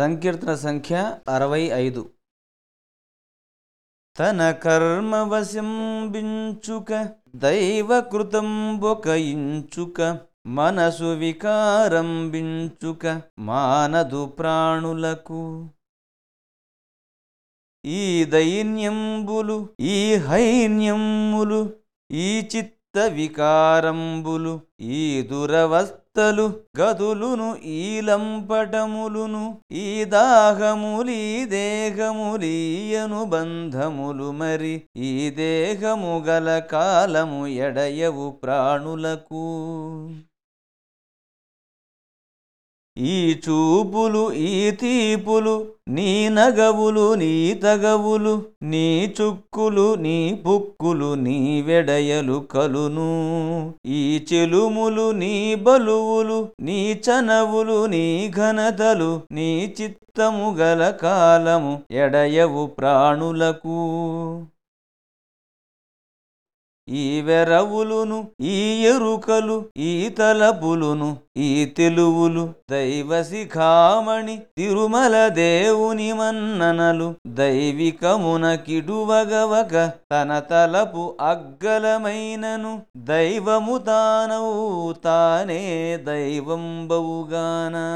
సంకీర్తన సంఖ్య అరవై ఐదు. తన కర్మవశంబించుక దైవకృతం ఇంచుక మనసు వికారంబించుక మానదు ప్రాణులకు. ఈ దైన్యంబులు ఈ హైన్యములు ఈ చిత్త వికారంబులు ఈ దురవస్థలు గదులును ఈ లంపటములును ఈ దాహములీ దేహములీయను బంధములు మరి ఈ దేహము గల కాలము ఎడయవు ప్రాణులకు. ఈ చూపులు ఈ తీపులు నీ నగవులు నీ తగవులు నీ చుక్కులు నీ పుక్కులు నీ వెడయలు కలును. ఈ చెలుములు నీ బలువులు నీ చనవులు నీ ఘనతలు నీ చిత్తము గల కాలము ఎడయవు ప్రాణులకు. ఈ వెరవులును ఈ ఎరుకలు ఈ తలపులును ఈ తెలువులు దైవ శిఖామణి తిరుమల దేవుని మన్ననలు దైవికమున కిడువగవక తన తలపు అగ్గలమైనను దైవము తానవు తానే దైవంబవుగానా